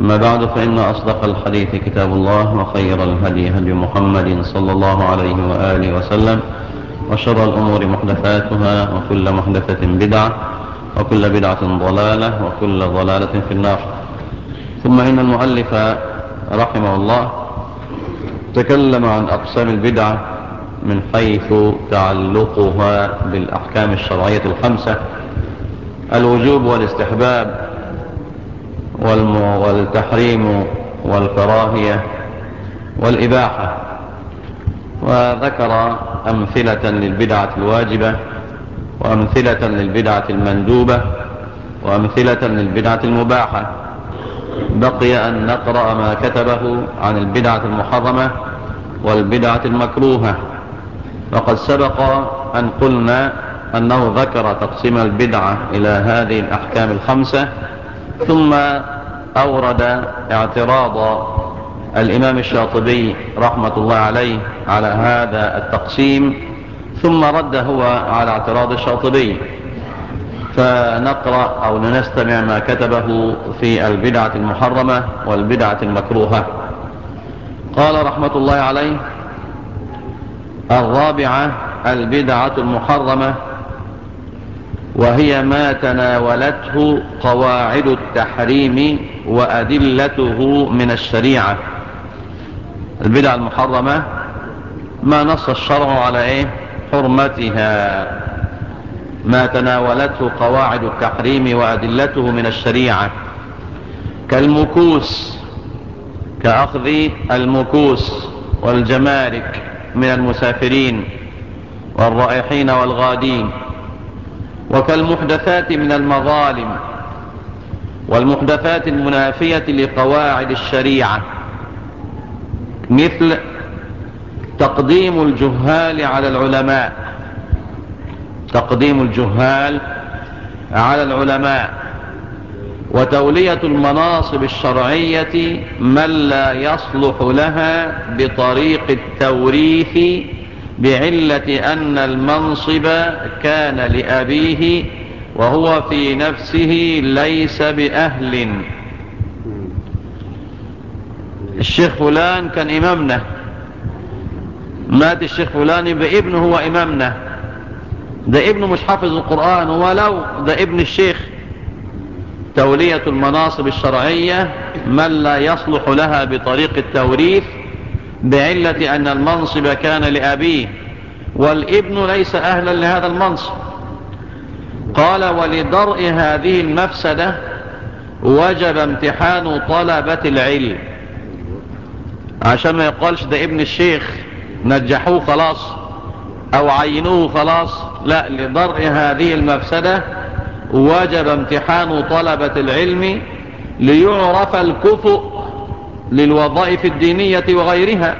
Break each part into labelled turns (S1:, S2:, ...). S1: أما بعد فإن أصدق الحديث كتاب الله وخير الهدي هدي محمد صلى الله عليه وآله وسلم وشر الأمور محدثاتها وكل محدثة بدعة وكل بدعة ضلالة وكل ضلالة في النار ثم إن المؤلف رحمه الله تكلم عن أقسام البدعة من حيث تعلقها بالأحكام الشرعية الخمسة الوجوب والاستحباب والتحريم والكراهية والإباحة وذكر أمثلة للبدعة الواجبة وأمثلة للبدعة المندوبة وأمثلة للبدعة المباحة بقي أن نقرأ ما كتبه عن البدعة المحرمة والبدعة المكروهة وقد سبق أن قلنا أنه ذكر تقسيم البدعة إلى هذه الأحكام الخمسة ثم أورد اعتراض الإمام الشاطبي رحمة الله عليه على هذا التقسيم ثم رد هو على اعتراض الشاطبي فنقرأ أو نستمع ما كتبه في البدعة المحرمة والبدعة المكروهة قال رحمة الله عليه الرابعة البدعة المحرمة وهي ما تناولته قواعد التحريم وأدلته من الشريعة البدع المحرمة ما نص الشرع على إيه؟ حرمتها ما تناولته قواعد التحريم وأدلته من الشريعة كالمكوس كأخذ المكوس والجمارك من المسافرين والرائحين والغادين وكالمحدثات من المظالم والمحدثات المنافية لقواعد الشريعة مثل تقديم الجهال على العلماء تقديم الجهال على العلماء وتولية المناصب الشرعية من لا يصلح لها بطريق التوريث بعلة أن المنصب كان لأبيه وهو في نفسه ليس بأهل الشيخ فلان كان إمامنا مات الشيخ فلان بابنه ابنه هو إمامنا ده ابنه مش حافظ القرآن ولو ده ابن الشيخ تولية المناصب الشرعية من لا يصلح لها بطريق التوريث بعلة أن المنصب كان لأبيه والابن ليس أهلا لهذا المنصب قال ولدرء هذه المفسدة وجب امتحان طلبة العلم عشان ما يقالش ده ابن الشيخ نجحوه خلاص او عينوه خلاص لا لدرء هذه المفسدة وجب امتحان طلبة العلم ليعرف الكفؤ للوظائف الدينية وغيرها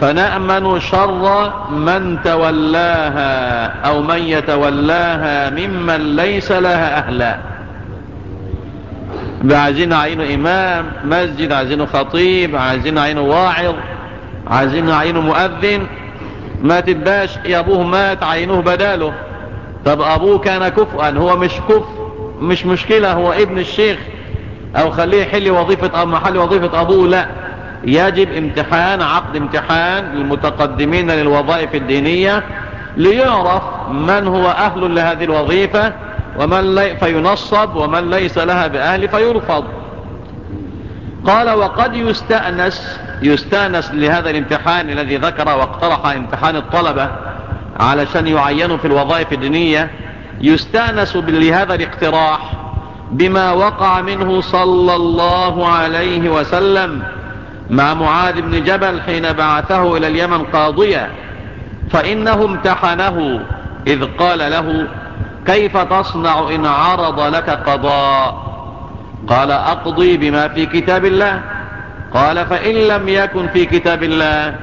S1: فنأمن شر من تولاها أو من يتولاها ممن ليس لها أهلا عايزين عينه إمام مسجد عايزينه خطيب عايزين عينه واعظ عايزين عينه مؤذن ما تباش يا أبوه مات عينه بداله طب أبوه كان كفؤا هو مش كف مش مشكلة هو ابن الشيخ او خليه يحل وظيفة او محل وظيفة ابوه لا يجب امتحان عقد امتحان للمتقدمين للوظائف الدينية ليعرف من هو اهل لهذه الوظيفة ومن لي فينصب ومن ليس لها باهل فيرفض قال وقد يستأنس يستأنس لهذا الامتحان الذي ذكر واقترح امتحان الطلبة علشان يعينوا في الوظائف الدينية يستأنس لهذا الاقتراح بما وقع منه صلى الله عليه وسلم مع معاذ بن جبل حين بعثه إلى اليمن قاضيا فإنه امتحنه إذ قال له كيف تصنع إن عرض لك قضاء قال أقضي بما في كتاب الله قال فإن لم يكن في كتاب الله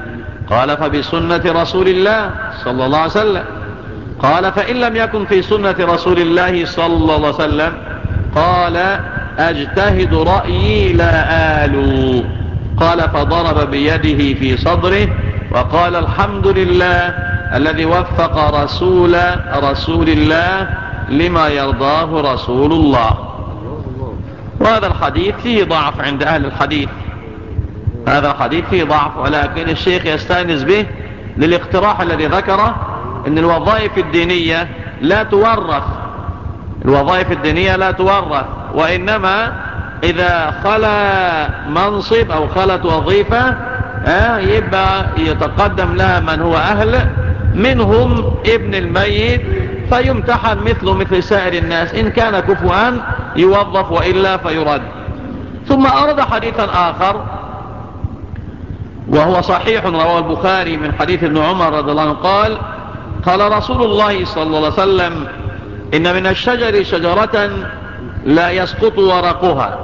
S1: قال فبسنة رسول الله صلى الله عليه وسلم قال فإن لم يكن في سنة رسول الله صلى الله عليه وسلم قال أجتهد رأيي لا آلو قال فضرب بيده في صدره وقال الحمد لله الذي وفق رسول رسول الله لما يرضاه رسول الله وهذا الحديث فيه ضعف عند أهل الحديث هذا الحديث فيه ضعف ولكن الشيخ يستأنس به للاقتراح الذي ذكره ان الوظائف الدينية لا تورث الوظائف الدينية لا تورث وإنما إذا خلى منصب أو خلت وظيفة آه يبقى يتقدم لها من هو أهل منهم ابن الميت فيمتحن مثله مثل سائر الناس إن كان كفوا يوظف وإلا فيرد ثم أرد حديثا آخر وهو صحيح رواه البخاري من حديث ابن عمر رضي الله عنه قال قال رسول الله صلى الله عليه وسلم إن من الشجر شجرة لا يسقط ورقها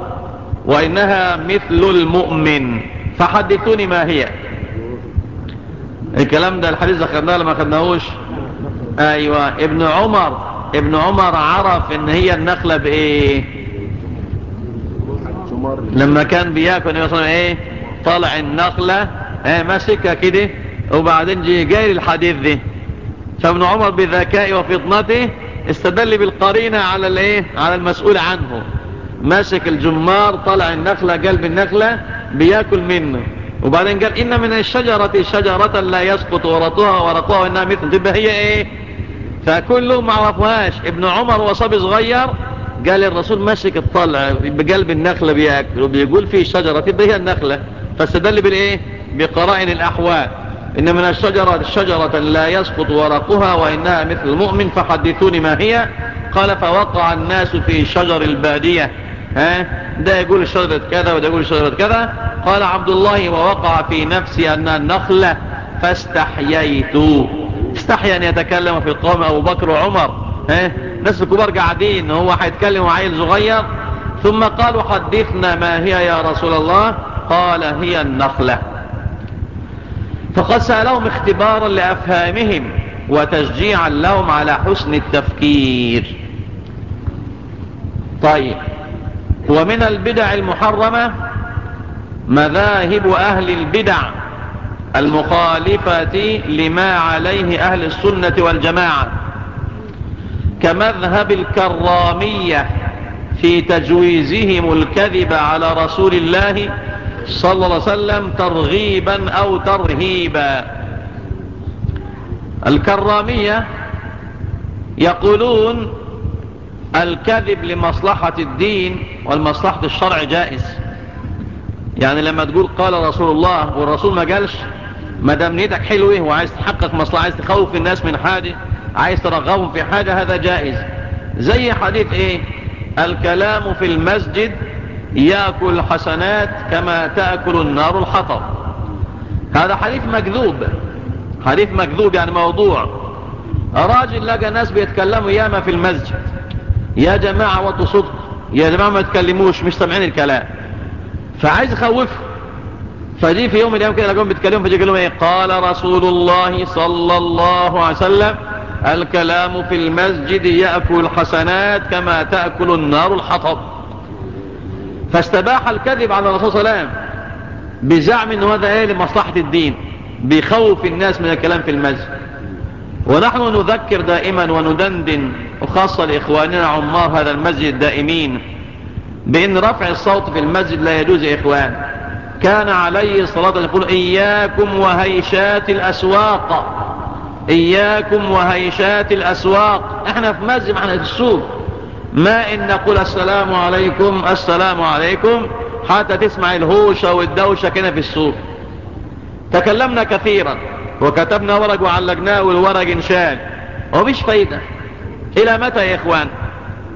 S1: وإنها مثل المؤمن فحدثوني ما هي الكلام ده الحديث أخذناه لما أخذناهوش أيوة ابن عمر ابن عمر عرف إن هي النخلة بإيه لما كان بياكل النبي صلى إيه طلع النخلة إيه ماسكها كده وبعدين جاي الحديث ده فابن عمر بذكائه وفطنته استدل بالقرينة على الايه على المسؤول عنه ماسك الجمار طلع النخلة قلب النخلة بياكل منه وبعدين قال إن من الشجرة شجرة لا يسقط ورطها ورقها وإنها مثل تبقى هي إيه فكلهم ما عرفوهاش ابن عمر وصبي صغير قال الرسول ماسك الطلع بقلب النخلة بياكل وبيقول في شجرة تبقى هي النخلة فاستدل بالإيه بقرائن الأحوال إن من الشجرة شجرة لا يسقط ورقها وإنها مثل المؤمن فحدثوني ما هي قال فوقع الناس في شجر البادية ها ده يقول شجرة كذا وده يقول شجرة كذا قال عبد الله ووقع في نفسي أن النخلة فاستحييت استحي أن يتكلم في القوم أبو بكر وعمر ها ناس الكبار قاعدين هو هيتكلم عيل صغير ثم قالوا حدثنا ما هي يا رسول الله قال هي النخلة فقد سألهم اختبارا لأفهامهم وتشجيعا لهم على حسن التفكير طيب ومن البدع المحرمة مذاهب أهل البدع المخالفة لما عليه أهل السنة والجماعة كمذهب الكرامية في تجويزهم الكذب على رسول الله صلى الله عليه وسلم ترغيبا أو ترهيبا الكرامية يقولون الكذب لمصلحة الدين والمصلحة الشرع جائز يعني لما تقول قال رسول الله والرسول ما قالش ما دام نيتك حلوه وعايز تحقق مصلحة عايز تخوف الناس من حاجة عايز ترغبهم في حاجة هذا جائز زي حديث ايه الكلام في المسجد يأكل الحسنات كما تأكل النار الحطب هذا حديث مكذوب حديث مكذوب يعني موضوع راجل لقى ناس بيتكلموا ياما في المسجد يا جماعة وطوا صدق يا جماعة ما تكلموش مش سامعين الكلام فعايز يخوفهم فجي في يوم من الايام كده لقوم بيتكلموا فجي لهم ايه قال رسول الله صلى الله عليه وسلم الكلام في المسجد يأكل الحسنات كما تأكل النار الحطب فاستباح الكذب على الرسول صلى الله عليه وسلم بزعم هذا ايه لمصلحة الدين بخوف الناس من الكلام في المسجد ونحن نذكر دائما وندندن وخاصة لإخواننا عمار هذا المسجد الدائمين بأن رفع الصوت في المسجد لا يجوز يا إخوان كان عليه الصلاة يقول إياكم وهيشات الأسواق إياكم وهيشات الأسواق احنا في مسجد احنا في السوق ما إن نقول السلام عليكم السلام عليكم حتى تسمع الهوشة والدوشة كده في السوق تكلمنا كثيرا وكتبنا ورق وعلقناه والورق انشال ومش فايدة إلى متى يا إخوان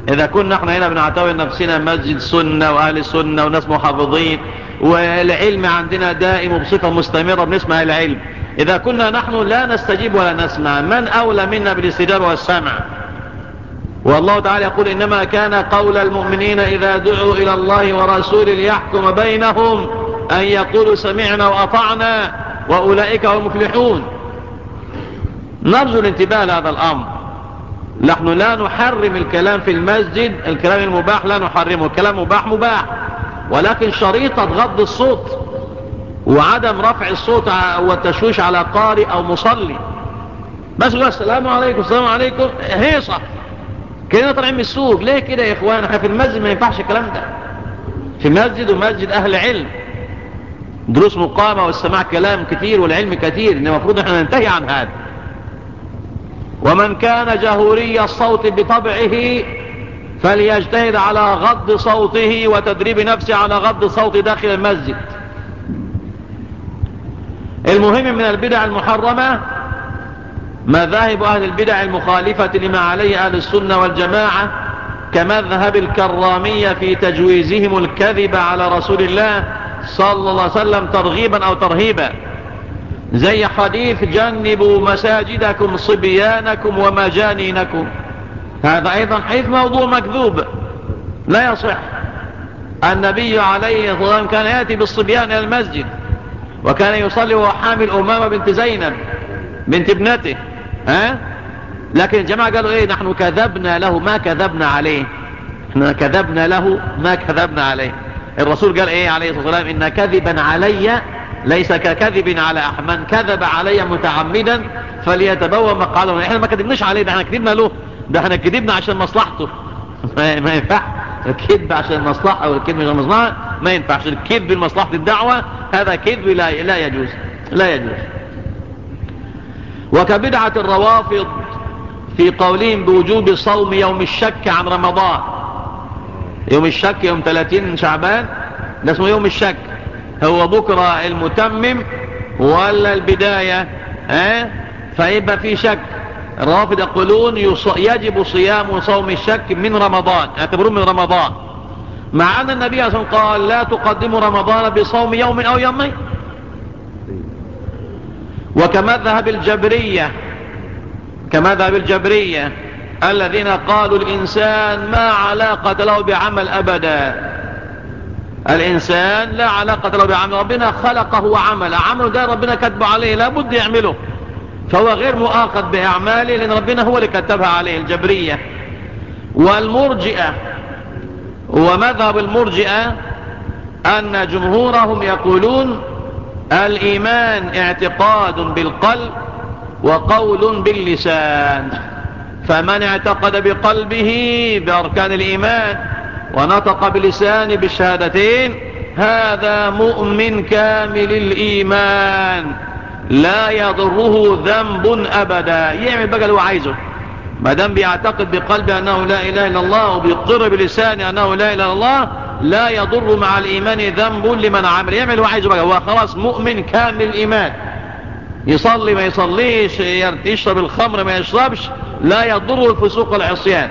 S1: إذا كنا احنا هنا بنعتبر نفسنا مسجد سنة وأهل سنة وناس محافظين والعلم عندنا دائم وبصفة مستمرة بنسمع العلم إذا كنا نحن لا نستجيب ولا نسمع من أولى منا بالاستجابة والسمع والله تعالى يقول إنما كان قول المؤمنين إذا دعوا إلى الله ورسوله ليحكم بينهم أن يقولوا سمعنا وأطعنا وأولئك هم المفلحون نرجو الانتباه لهذا الأمر نحن لا نحرم الكلام في المسجد الكلام المباح لا نحرمه الكلام مباح مباح ولكن شريطة غض الصوت وعدم رفع الصوت والتشويش على قارئ أو مصلي بس السلام عليكم السلام عليكم هي صح كأننا طالعين من السوق ليه كده يا اخوان احنا في المسجد ما ينفعش الكلام ده في مسجد ومسجد اهل علم دروس مقامة والسماع كلام كتير والعلم كتير ان المفروض احنا ننتهي عن هذا ومن كان جهوري الصوت بطبعه فليجتهد على غض صوته وتدريب نفسه على غض صوت داخل المسجد المهم من البدع المحرمة مذاهب أهل البدع المخالفة لما عليه أهل السنة والجماعة كمذهب الكرامية في تجويزهم الكذب على رسول الله صلى الله عليه وسلم ترغيبا أو ترهيبا زي حديث جنبوا مساجدكم صبيانكم ومجانينكم هذا أيضا حديث موضوع مكذوب لا يصح النبي عليه الصلاة والسلام كان يأتي بالصبيان إلى المسجد وكان يصلي وهو حامل أمامة بنت زينب بنت ابنته ها لكن الجماعة قالوا ايه نحن كذبنا له ما كذبنا عليه احنا كذبنا له ما كذبنا عليه الرسول قال ايه عليه الصلاة والسلام ان كذبا علي ليس ككذب على احد من كذب علي متعمدا فليتبوى مقعده احنا ما كذبناش عليه ده احنا كذبنا له ده احنا كذبنا عشان مصلحته ما ينفعش الكذب عشان مصلحة الكذب عشان مصلحة ما ينفعش الكذب لمصلحة الدعوة هذا كذب لا, لا يجوز لا يجوز وكبدعة الروافض في قولهم بوجوب صوم يوم الشك عن رمضان يوم الشك يوم 30 شعبان ده اسمه يوم الشك هو بكرة المتمم ولا البداية اه؟ فيبقى في شك الروافض يقولون يجب صيام صوم الشك من رمضان اعتبرون من رمضان مع أن النبي صلى الله عليه وسلم قال لا تقدموا رمضان بصوم يوم أو يومين وكمذهب الجبرية كمذهب الجبرية الذين قالوا الإنسان ما علاقة له بعمل أبدا الإنسان لا علاقة له بعمل ربنا خلقه وعمل عمل ده ربنا كتب عليه لابد يعمله فهو غير مؤاخذ بأعماله لأن ربنا هو اللي كتبها عليه الجبرية والمرجئة ومذهب المرجئة أن جمهورهم يقولون الإيمان اعتقاد بالقلب وقول باللسان فمن اعتقد بقلبه بأركان الإيمان ونطق بلسانه بالشهادتين هذا مؤمن كامل الإيمان لا يضره ذنب أبدا يعمل يعني بقى اللي هو عايزه ما دام بيعتقد بقلبه أنه لا إله إلا الله وبيقر بلسانه أنه لا إله إلا الله لا يضر مع الإيمان ذنب لمن عمل يعمل وعايزه بقى هو خلاص مؤمن كامل الإيمان يصلي ما يصليش يشرب الخمر ما يشربش لا يضر الفسوق والعصيان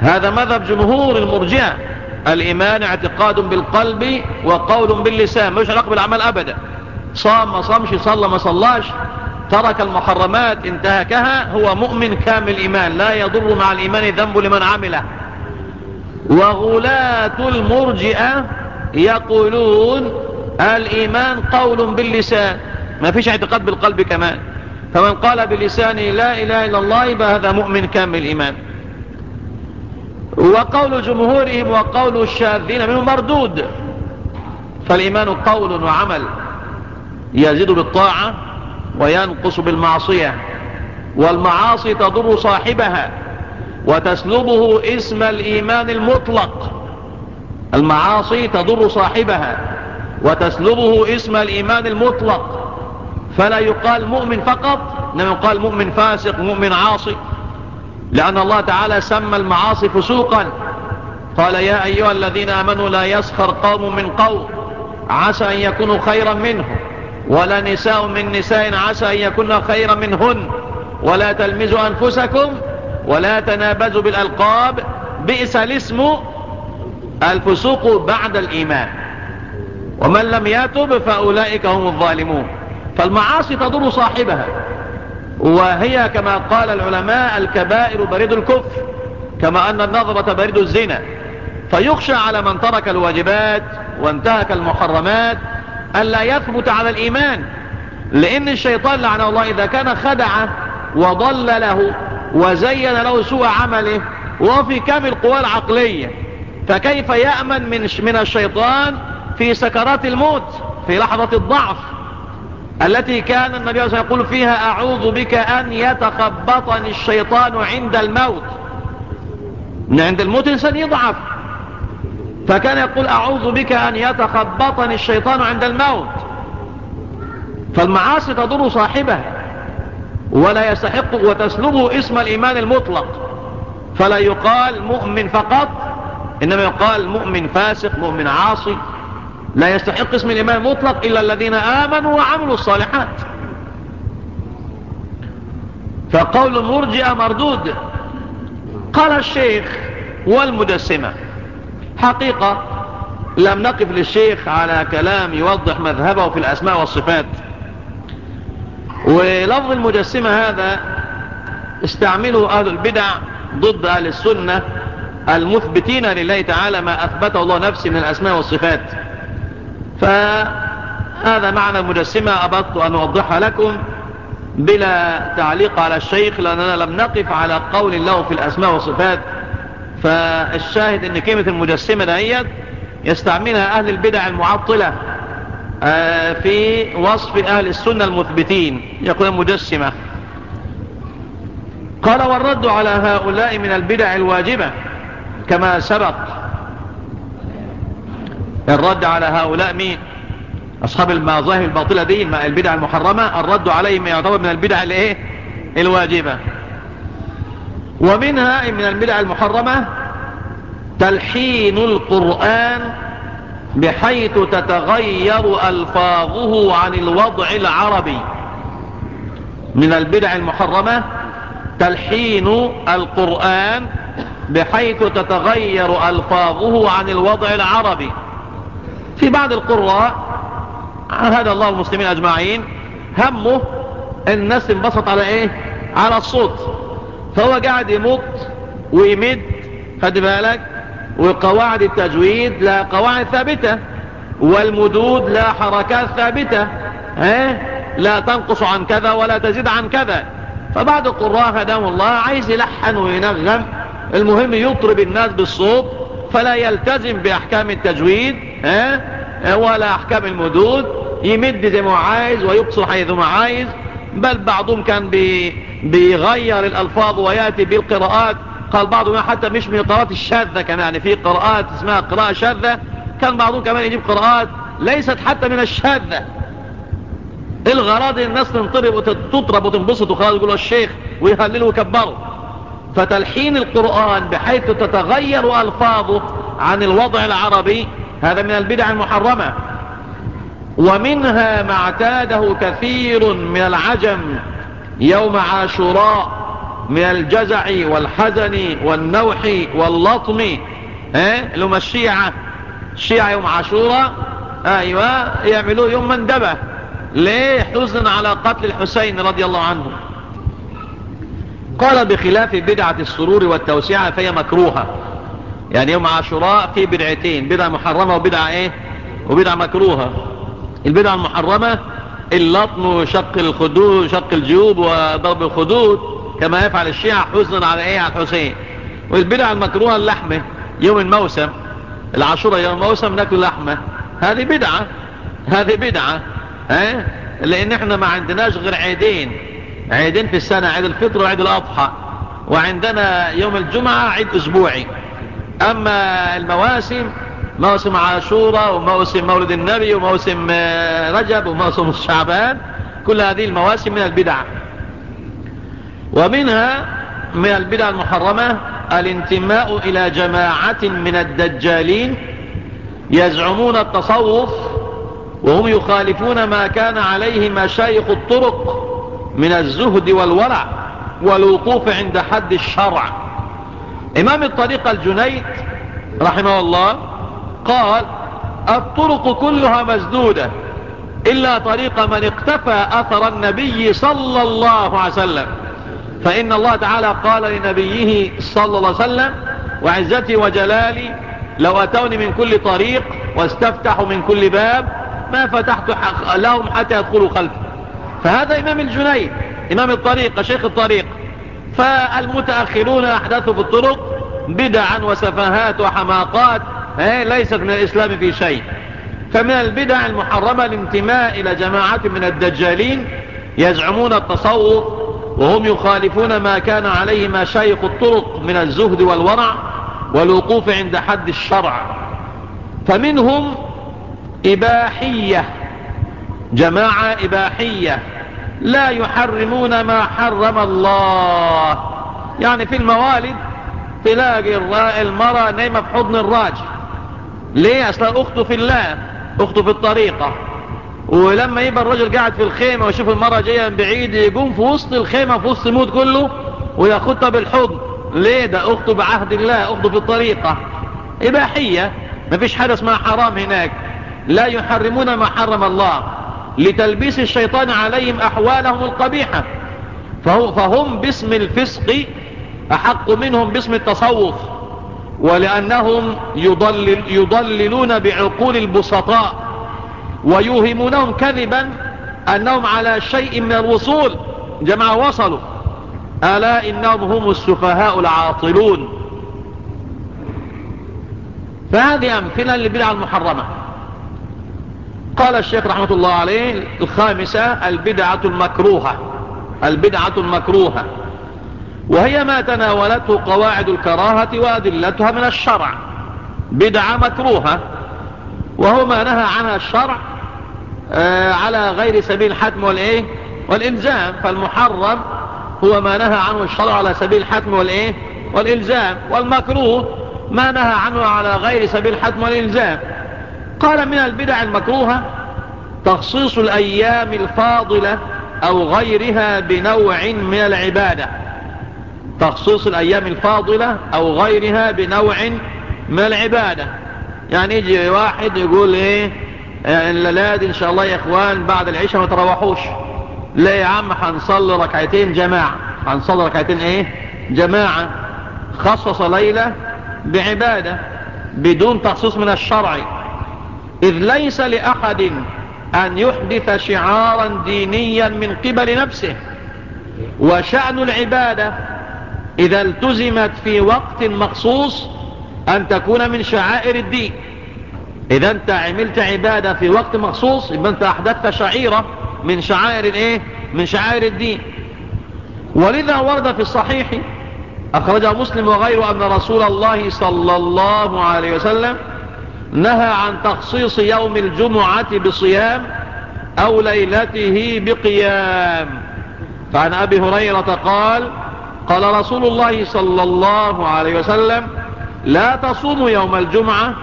S1: هذا مذهب جمهور المرجئة الإيمان اعتقاد بالقلب وقول باللسان مش علاقة بالعمل أبدا صام ما صامش صلى ما صلاش ترك المحرمات انتهكها هو مؤمن كامل إيمان لا يضر مع الإيمان ذنب لمن عمله وغلاة المرجئة يقولون الإيمان قول باللسان ما فيش اعتقاد بالقلب كمان فمن قال بلسانه لا إله إلا الله فهذا مؤمن كامل الإيمان وقول جمهورهم وقول الشاذين منهم مردود فالإيمان قول وعمل يزيد بالطاعة وينقص بالمعصية والمعاصي تضر صاحبها وتسلبه اسم الإيمان المطلق المعاصي تضر صاحبها وتسلبه اسم الإيمان المطلق فلا يقال مؤمن فقط إنما يقال مؤمن فاسق مؤمن عاصي لأن الله تعالى سمى المعاصي فسوقا قال يا أيها الذين آمنوا لا يسخر قوم من قوم عسى أن يكونوا خيرا منهم ولا نساء من نساء عسى أن يكون خيرا منهن ولا تلمزوا أنفسكم ولا تنابزوا بالألقاب بئس الاسم الفسوق بعد الإيمان ومن لم يتب فأولئك هم الظالمون فالمعاصي تضر صاحبها وهي كما قال العلماء الكبائر بريد الكفر كما أن النظرة بريد الزنا فيخشى على من ترك الواجبات وانتهك المحرمات ان لا يثبت على الإيمان لأن الشيطان لعنه الله إذا كان خدعه وضلله وزين له سوء عمله وهو في كامل قواه العقلية فكيف يأمن من, من الشيطان في سكرات الموت في لحظة الضعف التي كان النبي صلى الله عليه وسلم يقول فيها أعوذ بك أن يتخبطني الشيطان عند الموت إن عند الموت الإنسان يضعف فكان يقول أعوذ بك أن يتخبطني الشيطان عند الموت فالمعاصي تضر صاحبها ولا يستحق وتسلبه اسم الإيمان المطلق فلا يقال مؤمن فقط إنما يقال مؤمن فاسق مؤمن عاصي لا يستحق اسم الإيمان المطلق إلا الذين آمنوا وعملوا الصالحات فقول المرجئة مردود قال الشيخ والمدسمة حقيقة لم نقف للشيخ على كلام يوضح مذهبه في الأسماء والصفات ولفظ المجسمة هذا استعمله أهل البدع ضد أهل السنة المثبتين لله تعالى ما أثبته الله نفسه من الأسماء والصفات فهذا معنى المجسمة أردت أن أوضحها لكم بلا تعليق على الشيخ لأننا لم نقف على قول الله في الأسماء والصفات فالشاهد أن كلمة المجسمة دهيت يستعملها أهل البدع المعطلة آه، في وصف أهل السنة المثبتين يقول المجسمة قال والرد على هؤلاء من البدع الواجبة كما سبق الرد على هؤلاء مين أصحاب المظاهر الباطلة دي البدع المحرمة الرد عليهم يعتبر من البدع الايه الواجبة ومنها من البدع المحرمة تلحين القرآن بحيث تتغير ألفاظه عن الوضع العربي من البدع المحرمة تلحين القرآن بحيث تتغير ألفاظه عن الوضع العربي في بعض القراء هذا الله المسلمين أجمعين همه الناس انبسط على ايه على الصوت فهو قاعد يمط ويمد خد بالك وقواعد التجويد لها قواعد ثابتة والمدود لها حركات ثابتة ها؟ لا تنقص عن كذا ولا تزيد عن كذا فبعض القراء هدام الله عايز يلحن وينغم المهم يطرب الناس بالصوت فلا يلتزم بأحكام التجويد ها؟ ولا أحكام المدود يمد زي ما عايز ويقصر حيث ما عايز بل بعضهم كان بيغير الألفاظ ويأتي بالقراءات قال بعضنا حتى مش من القراءات الشاذة كمان يعني في قراءات اسمها قراءة شاذة كان بعضهم كمان يجيب قراءات ليست حتى من الشاذة إيه الغرض الناس تنطرب وتطرب وتنبسط وخلاص يقولوا الشيخ ويهللوا ويكبروا فتلحين القرآن بحيث تتغير ألفاظه عن الوضع العربي هذا من البدع المحرمة ومنها ما اعتاده كثير من العجم يوم عاشوراء من الجزع والحزن والنوح واللطم لما الشيعة الشيعة يوم عاشوراء ايوه يعملوه يوم مندبه ليه حزن على قتل الحسين رضي الله عنه قال بخلاف بدعة السرور والتوسعة فهي مكروهة يعني يوم عاشوراء في بدعتين بدعة محرمة وبدعة ايه وبدعة مكروهة البدعة المحرمة اللطم وشق الخدود شق الجيوب وضرب الخدود كما يفعل الشيعة حزنا على ايه على الحسين والبدع المكروهة اللحمة يوم الموسم العاشورة يوم الموسم ناكل لحمة هذه بدعة هذه بدعة ها لان احنا ما عندناش غير عيدين عيدين في السنة عيد الفطر وعيد الاضحى وعندنا يوم الجمعة عيد اسبوعي اما المواسم موسم عاشورة وموسم مولد النبي وموسم آه، رجب وموسم الشعبان كل هذه المواسم من البدع ومنها من البدع المحرمة الانتماء إلى جماعة من الدجالين يزعمون التصوف وهم يخالفون ما كان عليه مشايخ الطرق من الزهد والورع والوقوف عند حد الشرع إمام الطريق الجنيد رحمه الله قال الطرق كلها مسدودة إلا طريق من اقتفى أثر النبي صلى الله عليه وسلم فإن الله تعالى قال لنبيه صلى الله عليه وسلم وعزتي وجلالي لو أتوني من كل طريق واستفتحوا من كل باب ما فتحت لهم حتى يدخلوا خلفي فهذا إمام الجنيد إمام الطريق شيخ الطريق فالمتأخرون أحدثوا في الطرق بدعا وسفاهات وحماقات إيه، ليست من الإسلام في شيء فمن البدع المحرمة الانتماء إلى جماعة من الدجالين يزعمون التصوف وهم يخالفون ما كان عليه مشايخ الطرق من الزهد والورع والوقوف عند حد الشرع فمنهم إباحية جماعة إباحية لا يحرمون ما حرم الله يعني في الموالد تلاقي المرأة نايمة في حضن الراجل ليه أصلا أخته في الله أخته في الطريقة ولما يبقى الرجل قاعد في الخيمة ويشوف المرأة جاية من بعيد يقوم في وسط الخيمة في وسط الموت كله وياخدها بالحضن ليه ده اخته بعهد الله اخته في الطريقة اباحية مفيش حاجة اسمها حرام هناك لا يحرمون ما حرم الله لتلبيس الشيطان عليهم احوالهم القبيحة فهم باسم الفسق احق منهم باسم التصوف ولانهم يضلل يضللون بعقول البسطاء ويوهمونهم كذبا أنهم على شيء من الوصول جماعة وصلوا ألا إنهم هم السفهاء العاطلون فهذه أمثلة للبدع المحرمة قال الشيخ رحمة الله عليه الخامسة البدعة المكروهة البدعة المكروهة وهي ما تناولته قواعد الكراهة وأدلتها من الشرع بدعة مكروهة وهو ما نهى عنها الشرع آه، على غير سبيل الحتم والايه والالزام فالمحرم هو ما نهى عنه الشرع على سبيل الحتم والايه والالزام والمكروه ما نهى عنه على غير سبيل الحتم والالزام قال من البدع المكروهة تخصيص الايام الفاضلة او غيرها بنوع من العبادة تخصيص الايام الفاضلة او غيرها بنوع من العبادة يعني يجي واحد يقول ايه الليلاد ان شاء الله يا اخوان بعد العشاء ما تروحوش لا يا عم هنصلي ركعتين جماعة هنصلي ركعتين ايه جماعة خصص ليلة بعبادة بدون تخصيص من الشرع إذ ليس لأحد أن يحدث شعارا دينيا من قبل نفسه وشأن العبادة إذا التزمت في وقت مخصوص أن تكون من شعائر الدين اذا انت عملت عبادة في وقت مخصوص يبقى انت احدثت شعيرة من شعائر الايه من شعائر الدين ولذا ورد في الصحيح اخرجه مسلم وغيره ان رسول الله صلى الله عليه وسلم نهى عن تخصيص يوم الجمعة بصيام او ليلته بقيام فعن ابي هريرة قال قال رسول الله صلى الله عليه وسلم لا تصوموا يوم الجمعة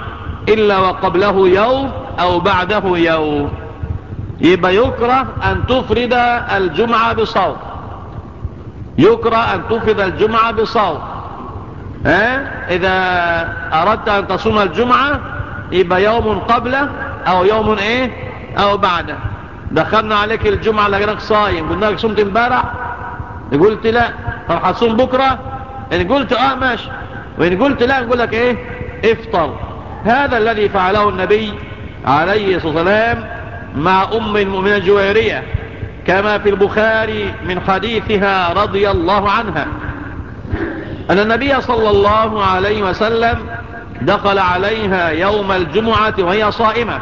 S1: إلا وقبله يوم أو بعده يوم يبقى يكره أن تفرد الجمعة بصوت يكره أن تفرد الجمعة بصوت ها إذا أردت أن تصوم الجمعة يبقى يوم قبله أو يوم إيه أو بعده دخلنا عليك الجمعة لقيناك صايم قلنا لك صمت امبارح قلت لا طب هتصوم بكرة إن قلت آه ماشي وإن قلت لا نقول لك إيه افطر هذا الذي فعله النبي عليه الصلاة والسلام مع أم المؤمنة الجويرية كما في البخاري من حديثها رضي الله عنها أن النبي صلى الله عليه وسلم دخل عليها يوم الجمعة وهي صائمة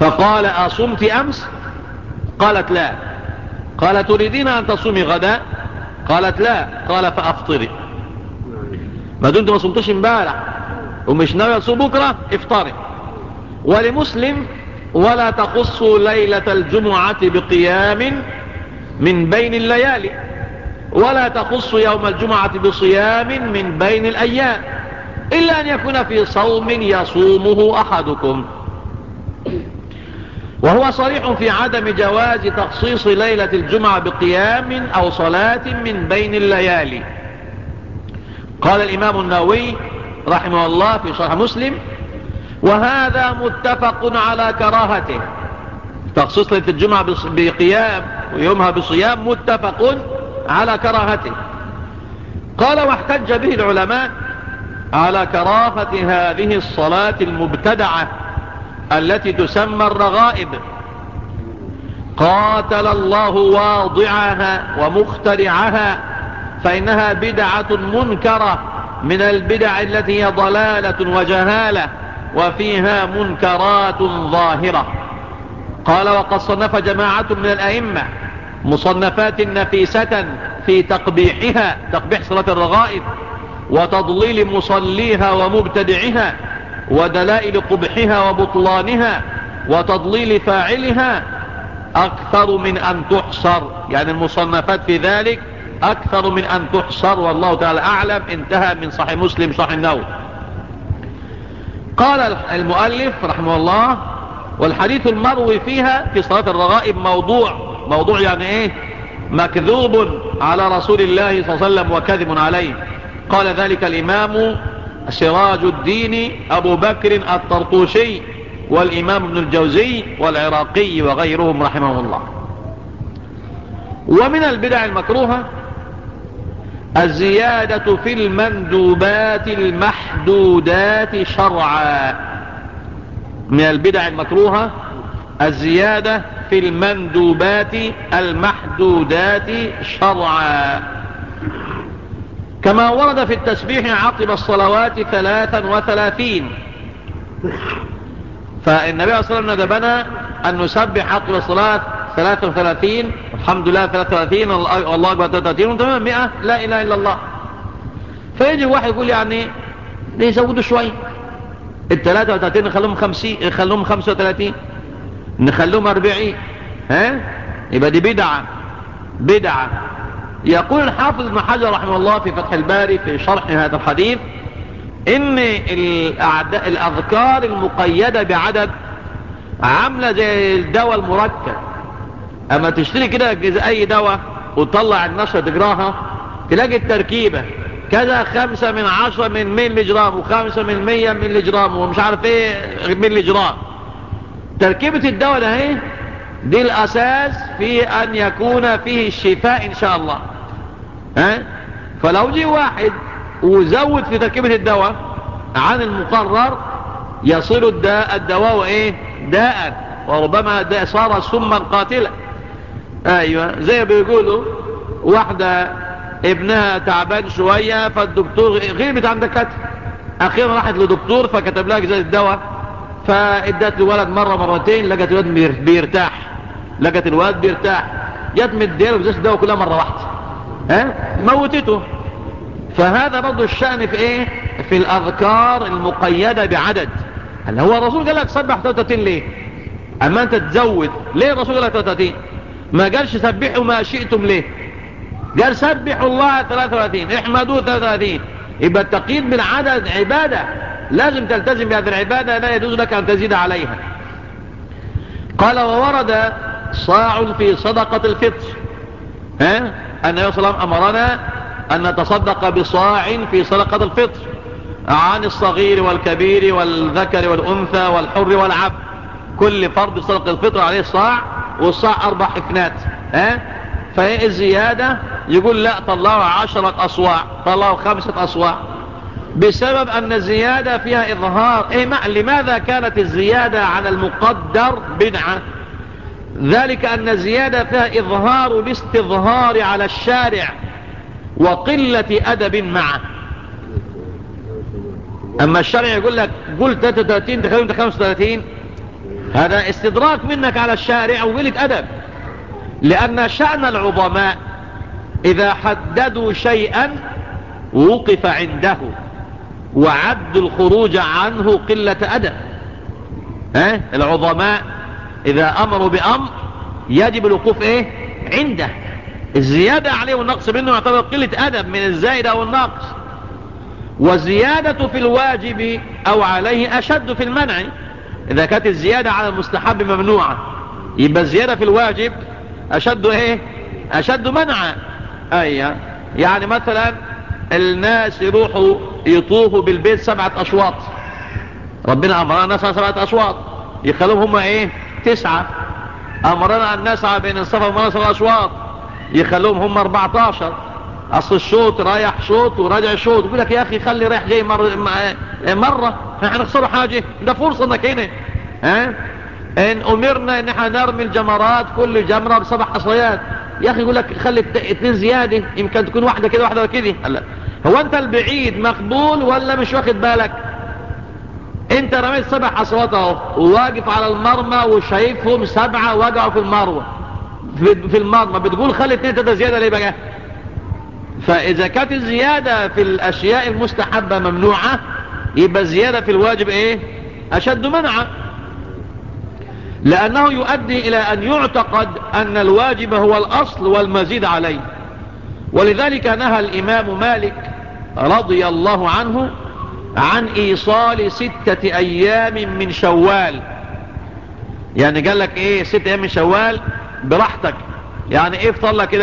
S1: فقال أصمت أمس قالت لا قال تريدين أن تصومي غدا قالت لا قال فأفطري ما دول ما صمتوش امبارح ومش ناوي تصوم بكرة افطري ولمسلم ولا تخص ليلة الجمعة بقيام من بين الليالي ولا تخص يوم الجمعة بصيام من بين الأيام إلا أن يكون في صوم يصومه أحدكم وهو صريح في عدم جواز تخصيص ليلة الجمعة بقيام أو صلاة من بين الليالي قال الإمام النووي رحمه الله في شرح مسلم وهذا متفق على كراهته تخصيص ليلة الجمعة بقيام ويومها بصيام متفق على كراهته قال واحتج به العلماء على كراهة هذه الصلاة المبتدعة التي تسمى الرغائب قاتل الله واضعها ومخترعها فإنها بدعة منكرة من البدع التي هي ضلالة وجهالة وفيها منكرات ظاهرة قال وقد صنف جماعة من الأئمة مصنفات نفيسة في تقبيحها تقبيح صلاة الرغائب وتضليل مصليها ومبتدعها ودلائل قبحها وبطلانها وتضليل فاعلها أكثر من أن تحصر يعني المصنفات في ذلك أكثر من أن تحصر والله تعالى أعلم انتهى من صحيح مسلم صحيح النووي قال المؤلف رحمه الله والحديث المروي فيها في صلاة الرغائب موضوع موضوع يعني ايه مكذوب على رسول الله صلى الله عليه وسلم وكذب عليه قال ذلك الإمام سراج الدين أبو بكر الطرطوشي والإمام ابن الجوزي والعراقي وغيرهم رحمه الله ومن البدع المكروهة الزيادة في المندوبات المحدودات شرعا من البدع المكروهة الزيادة في المندوبات المحدودات شرعا كما ورد في التسبيح عقب الصلوات ثلاثا وثلاثين فالنبي صلى الله عليه وسلم ندبنا أن نسبح عقب الصلاة 33 الحمد لله 33 والله أكبر 33 تمام 100 لا إله إلا الله فيجي واحد يقول يعني يزودوا شوية ال 33 نخلوهم 50 نخلوهم 35 نخلوهم 40 ها يبقى دي بدعة بدعة يقول الحافظ ابن حجر رحمه الله في فتح الباري في شرح هذا الحديث ان الاذكار المقيدة بعدد عاملة زي الدواء المركب اما تشتري كده اي دواء وتطلع النشرة تجراها تلاقي التركيبة كذا خمسة من عشرة من ميلي جرام وخمسة من مية ميلي جرام ومش عارف ايه ميلي جرام تركيبة الدواء ده ايه دي الاساس في ان يكون فيه الشفاء ان شاء الله ها فلو جي واحد وزود في تركيبة الدواء عن المقرر يصل الدواء ايه داء وربما دا صار سما قاتلا ايوه زي بيقولوا واحدة ابنها تعبان شوية فالدكتور غيبت عن الدكاتره اخيرا راحت لدكتور فكتب لها جزاز الدواء فادت الولد مرة مرتين لقت الولد بيرتاح لقت الولد بيرتاح جت مديله جزاز الدواء كلها مرة واحدة ها موتته فهذا برضه الشأن في ايه في الاذكار المقيدة بعدد هل هو الرسول قال لك صبح 33 ليه اما انت تزود ليه الرسول قال لك 33 ما قالش سبحوا ما شئتم ليه قال سبحوا الله 33 احمدوه 33 يبقى التقييد من عدد عبادة لازم تلتزم بهذه العبادة لا يجوز لك أن تزيد عليها قال وورد صاع في صدقة الفطر ها النبي صلى الله عليه وسلم أمرنا أن نتصدق بصاع في صدقة الفطر عن الصغير والكبير والذكر والأنثى والحر والعبد كل فرد صدقة الفطر عليه صاع وصاع اربع حفنات ها فهي الزيادة يقول لا طلعوا عشرة اصواع طلعوا خمسة اصواع بسبب ان الزيادة فيها اظهار إيه ما لماذا كانت الزيادة على المقدر بدعة ذلك ان الزيادة فيها اظهار الاستظهار على الشارع وقلة ادب معه اما الشارع يقول لك قلت 33 تخيل انت 35 هذا استدراك منك على الشارع وقلة أدب لأن شأن العظماء إذا حددوا شيئا وقف عنده وعد الخروج عنه قلة أدب ها؟ العظماء إذا أمروا بأمر يجب الوقوف إيه؟ عنده الزيادة عليه والنقص منه يعتبر قلة أدب من الزائد أو النقص وزيادة في الواجب أو عليه أشد في المنع إذا كانت الزيادة على المستحب ممنوعة يبقى الزيادة في الواجب أشد إيه أشد منعا أي يعني مثلا الناس يروحوا يطوفوا بالبيت سبعة أشواط ربنا أمرنا الناس على سبعة أشواط يخلوهم هم إيه تسعة أمرنا الناس على بين الصفا ومنا سبعة أشواط يخلوهم هم 14 أصل الشوط رايح شوط وراجع شوط يقول لك يا أخي خلي رايح جاي مر... إيه، مرة هنخسروا حاجة ده فرصة انك هنا ها ان امرنا ان احنا نرمي الجمرات كل جمرة بسبع حصيات يا اخي يقول لك خلي اتنين زيادة يمكن تكون واحدة كده واحدة كده هو انت البعيد مقبول ولا مش واخد بالك انت رميت سبع حصوات اهو وواقف على المرمى وشايفهم سبعة وقعوا في المروة في المرمى بتقول خلي اتنين تلاتة زيادة ليه بقى فاذا كانت الزيادة في الاشياء المستحبة ممنوعة يبقى زيادة في الواجب ايه اشد منعا لانه يؤدي الى ان يعتقد ان الواجب هو الاصل والمزيد عليه ولذلك نهى الامام مالك رضي الله عنه عن ايصال ستة ايام من شوال يعني قال لك ايه ستة ايام من شوال براحتك يعني افطر إيه لك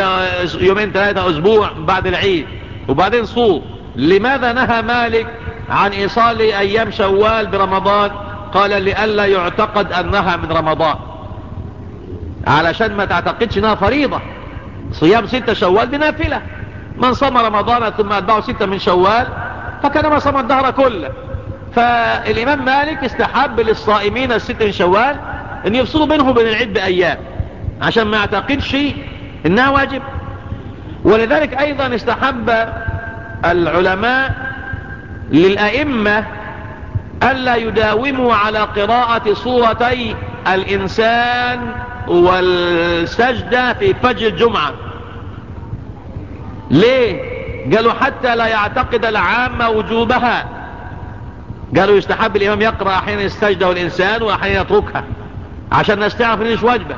S1: يومين ثلاثة اسبوع بعد العيد وبعدين صوم لماذا نهى مالك عن إيصال أيام شوال برمضان قال لئلا يعتقد أنها من رمضان علشان ما تعتقدش أنها فريضة صيام ستة شوال بنافلة من صام رمضان ثم أتبعه ستة من شوال فكانما صام الدهر كله فالإمام مالك استحب للصائمين الست من شوال أن يفصلوا بينه وبين العيد بأيام عشان ما يعتقدش أنها واجب ولذلك أيضا استحب العلماء للأئمة ألا يداوموا على قراءة صورتي الإنسان والسجدة في فجر الجمعة ليه قالوا حتى لا يعتقد العامة وجوبها قالوا يستحب الإمام يقرأ أحيانا السجدة والإنسان وأحيانا يتركها عشان نستعرف ليش وجبة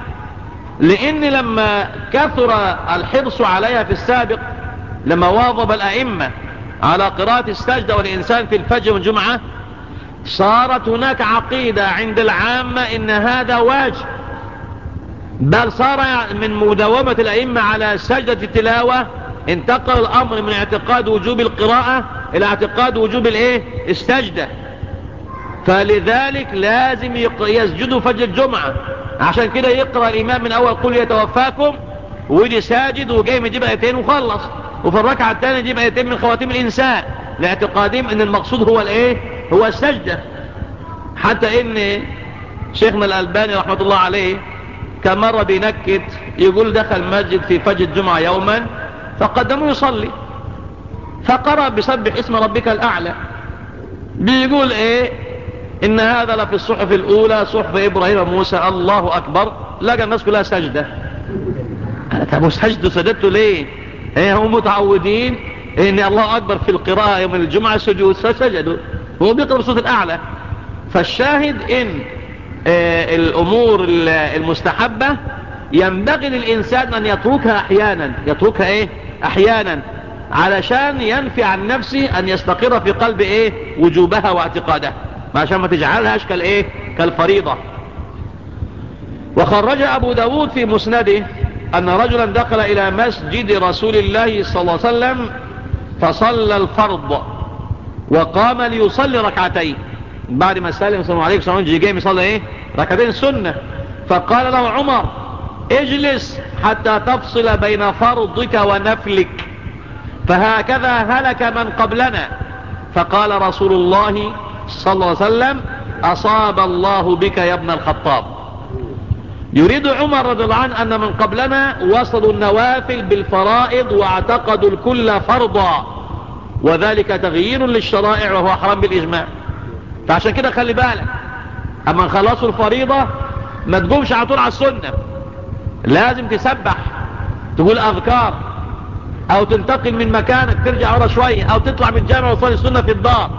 S1: لأن لما كثر الحرص عليها في السابق لما واظب الأئمة على قراءة السجدة والإنسان في الفجر والجمعة صارت هناك عقيدة عند العامة إن هذا واجب بل صار من مداومة الأئمة على سجدة التلاوة انتقل الأمر من اعتقاد وجوب القراءة إلى اعتقاد وجوب الايه السجدة فلذلك لازم يسجدوا فجر الجمعة عشان كده يقرأ الإمام من أول قل يتوفاكم ويجي ساجد وجاي من جبهتين وخلص وفي الركعة الثانية دي بقى يتم من خواتيم الإنسان لاعتقادهم ان المقصود هو الايه هو السجدة حتى ان شيخنا الألباني رحمة الله عليه كان مرة بينكت يقول دخل مسجد في فجر الجمعة يوما فقدموه يصلي فقرأ بسبح اسم ربك الأعلى بيقول ايه ان هذا لفي الصحف الاولى صحف ابراهيم وموسى الله اكبر لقى الناس كلها سجدة طب سجدوا سجدتوا ليه إيه، هم متعودين ان الله اكبر في القراءة يوم الجمعة سجود فسجدوا وهو بيقرأ بصوت الاعلى فالشاهد ان آه، الامور المستحبة ينبغي للانسان ان يتركها احيانا يتركها ايه احيانا علشان ينفي عن نفسه ان يستقر في قلب ايه وجوبها واعتقادها عشان ما تجعلهاش كالايه كالفريضة وخرج ابو داود في مسنده أن رجلا دخل إلى مسجد رسول الله صلى الله عليه وسلم فصلى الفرض وقام ليصلي ركعتين بعد ما سلم السلام عليكم السلام عليكم جاي يصلي ايه ركعتين السنة فقال له عمر اجلس حتى تفصل بين فرضك ونفلك فهكذا هلك من قبلنا فقال رسول الله صلى الله عليه وسلم أصاب الله بك يا ابن الخطاب يريد عمر رضي الله عنه أن من قبلنا وصلوا النوافل بالفرائض واعتقدوا الكل فرضا وذلك تغيير للشرائع وهو حرام بالإجماع فعشان كده خلي بالك أما خلصوا الفريضة ما تقومش على طول على السنة لازم تسبح تقول أذكار أو تنتقل من مكانك ترجع ورا شوية أو تطلع من الجامع وصلي السنة في الدار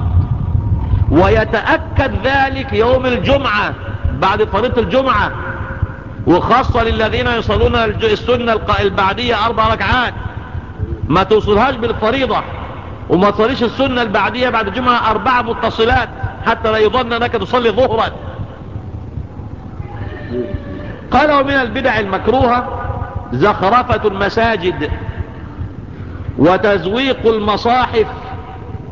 S1: ويتأكد ذلك يوم الجمعة بعد فريضة الجمعة وخاصة للذين يصلون السنة البعدية اربع ركعات ما توصلهاش بالفريضة وما تصليش السنة البعدية بعد الجمعة اربعة متصلات حتى لا يظن انك تصلي ظهرا قال ومن البدع المكروهة زخرفة المساجد وتزويق المصاحف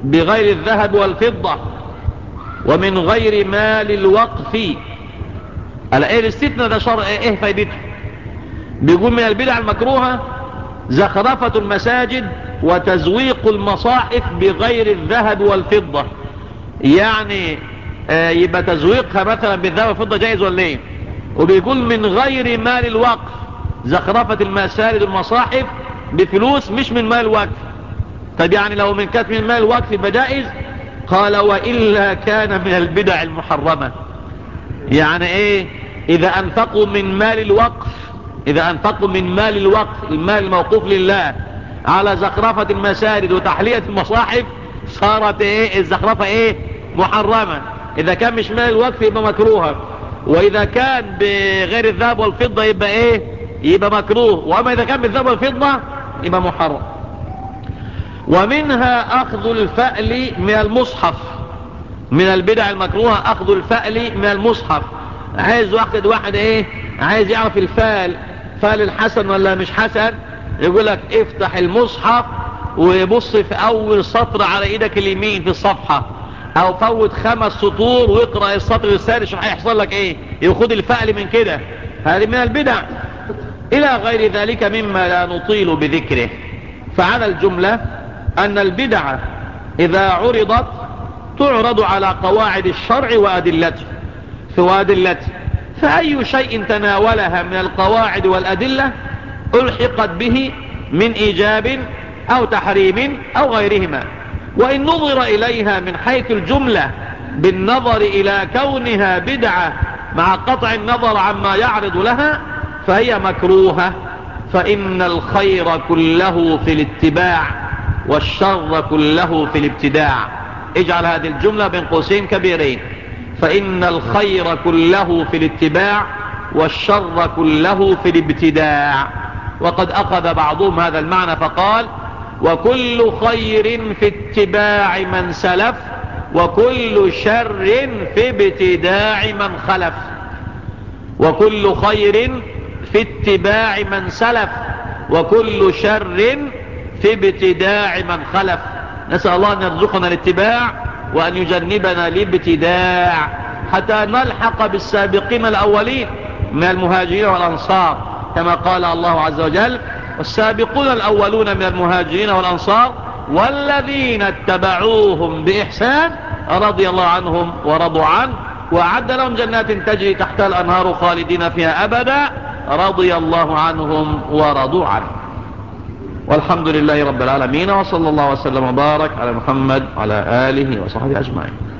S1: بغير الذهب والفضة ومن غير مال الوقف قال ايه الاستثناء ده شرع ايه؟, ايه فايدته بيقول من البدع المكروهة زخرفة المساجد وتزويق المصاحف بغير الذهب والفضة يعني آه يبقى تزويقها مثلا بالذهب والفضة جائز ولا ايه وبيقول من غير مال الوقف زخرفة المساجد المصاحف بفلوس مش من مال الوقف طب يعني لو من كانت من مال الوقف يبقى جائز قال وإلا كان من البدع المحرمة يعني ايه إذا أنفقوا من مال الوقف إذا أنفقوا من مال الوقف المال الموقوف لله على زخرفة المساجد وتحلية المصاحف صارت إيه الزخرفة إيه محرمة إذا كان مش مال الوقف يبقى مكروها وإذا كان بغير الذهب والفضة يبقى إيه يبقى مكروه وأما إذا كان بالذهب والفضة يبقى محرم ومنها أخذ الفأل من المصحف من البدع المكروهة أخذ الفأل من المصحف عايز واحد واحد ايه عايز يعرف الفال فال الحسن ولا مش حسن يقول لك افتح المصحف وبص في اول سطر على ايدك اليمين في الصفحة او فوت خمس سطور واقرأ السطر الثالث شو هيحصل لك ايه يخد الفأل من كده هذه من البدع الى غير ذلك مما لا نطيل بذكره فعلى الجملة ان البدعة اذا عرضت تعرض على قواعد الشرع وادلته في واد فأي شيء تناولها من القواعد والأدلة ألحقت به من إيجاب أو تحريم أو غيرهما وإن نظر إليها من حيث الجملة بالنظر إلى كونها بدعة مع قطع النظر عما يعرض لها فهي مكروهة فإن الخير كله في الاتباع والشر كله في الابتداع اجعل هذه الجملة بين قوسين كبيرين فإن الخير كله في الاتباع والشر كله في الابتداع وقد أخذ بعضهم هذا المعنى فقال وكل خير في اتباع من سلف وكل شر في ابتداع من خلف وكل خير في اتباع من سلف وكل شر في ابتداع من خلف نسأل الله أن يرزقنا الاتباع وأن يجنبنا الابتداع حتى نلحق بالسابقين الأولين من المهاجرين والأنصار كما قال الله عز وجل والسابقون الأولون من المهاجرين والأنصار والذين اتبعوهم بإحسان رضي الله عنهم ورضوا عنه وأعد لهم جنات تجري تحتها الأنهار خالدين فيها أبدا رضي الله عنهم ورضوا عنه والحمد لله رب العالمين وصلى الله وسلم وبارك على محمد وعلى آله وصحبه أجمعين